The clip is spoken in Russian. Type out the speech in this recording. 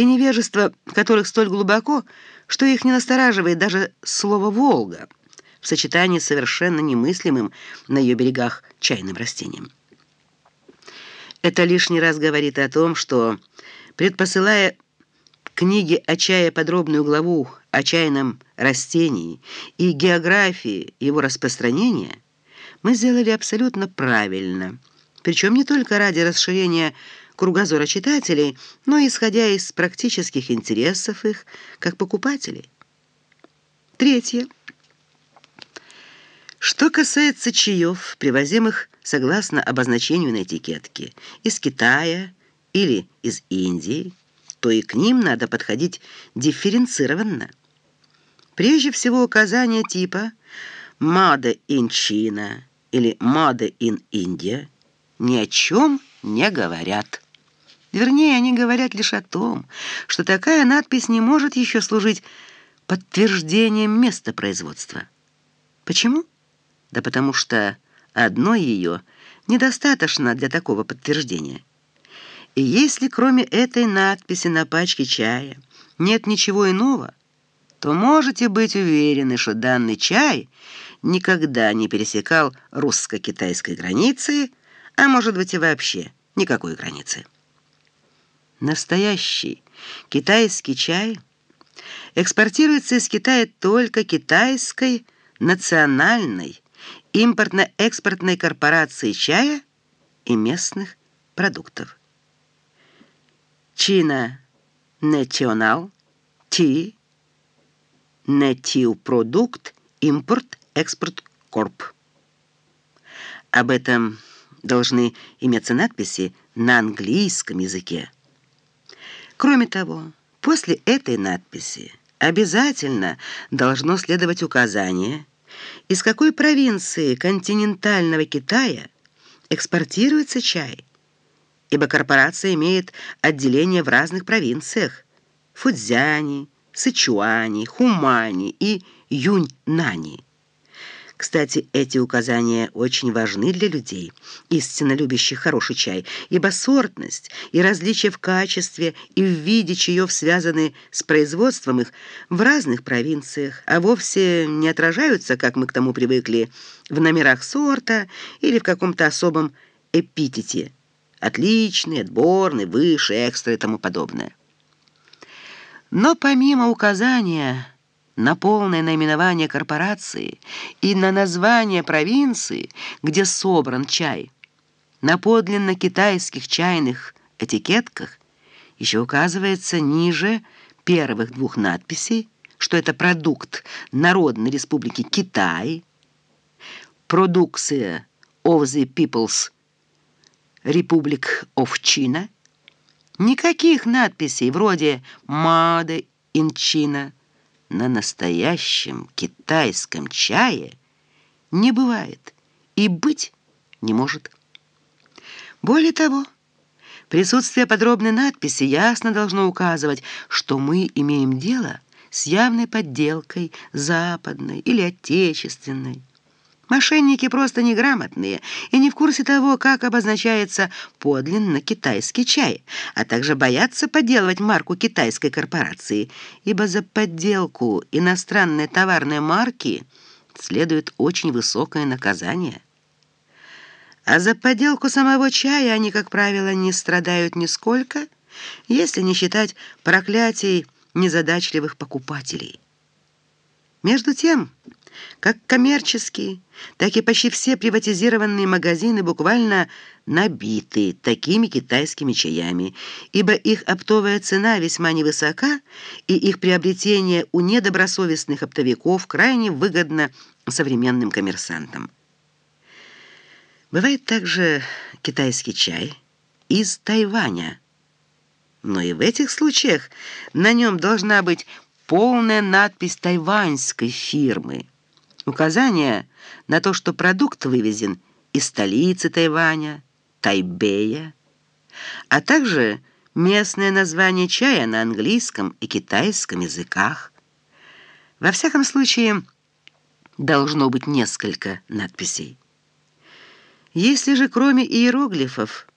и невежество которых столь глубоко, что их не настораживает даже слово «Волга» в сочетании с совершенно немыслимым на ее берегах чайным растением. Это лишний раз говорит о том, что, предпосылая книге о чае подробную главу о чайном растении и географии его распространения, мы сделали абсолютно правильно, причем не только ради расширения кругозора читателей, но исходя из практических интересов их как покупателей. Третье. Что касается чаев, привозимых согласно обозначению на этикетке из Китая или из Индии, то и к ним надо подходить дифференцированно. Прежде всего указания типа «Made in China» или «Made in India» ни о чем не говорят. Вернее, они говорят лишь о том, что такая надпись не может еще служить подтверждением места производства. Почему? Да потому что одной ее недостаточно для такого подтверждения. И если кроме этой надписи на пачке чая нет ничего иного, то можете быть уверены, что данный чай никогда не пересекал русско-китайской границы, а может быть и вообще никакой границы. Настоящий китайский чай экспортируется из Китая только китайской национальной импортно-экспортной корпорацией чая и местных продуктов. China National Tea Native Product Import Export Corp. Об этом должны иметься надписи на английском языке. Кроме того, после этой надписи обязательно должно следовать указание, из какой провинции континентального Китая экспортируется чай, ибо корпорация имеет отделения в разных провинциях – Фудзяни, Сычуани, Хумани и Юньнани – кстати, эти указания очень важны для людей, истинно любящих хороший чай, ибо сортность и различия в качестве и в виде чаев связаны с производством их в разных провинциях, а вовсе не отражаются, как мы к тому привыкли, в номерах сорта или в каком-то особом эпитете. Отличный, отборный, выше, экстра и тому подобное. Но помимо указания на полное наименование корпорации и на название провинции, где собран чай. На подлинно китайских чайных этикетках еще указывается ниже первых двух надписей, что это продукт Народной Республики Китай, продукция of the People's Republic of China. Никаких надписей вроде «Made in China», на настоящем китайском чае не бывает и быть не может. Более того, присутствие подробной надписи ясно должно указывать, что мы имеем дело с явной подделкой западной или отечественной. Мошенники просто неграмотные и не в курсе того, как обозначается подлинно китайский чай, а также боятся подделывать марку китайской корпорации, ибо за подделку иностранной товарной марки следует очень высокое наказание. А за подделку самого чая они, как правило, не страдают нисколько, если не считать проклятий незадачливых покупателей. Между тем, как коммерческие, так и почти все приватизированные магазины буквально набиты такими китайскими чаями, ибо их оптовая цена весьма невысока, и их приобретение у недобросовестных оптовиков крайне выгодно современным коммерсантам. Бывает также китайский чай из Тайваня, но и в этих случаях на нем должна быть полная надпись тайваньской фирмы. Указание на то, что продукт вывезен из столицы Тайваня, Тайбэя, а также местное название чая на английском и китайском языках. Во всяком случае, должно быть несколько надписей. Если же кроме иероглифов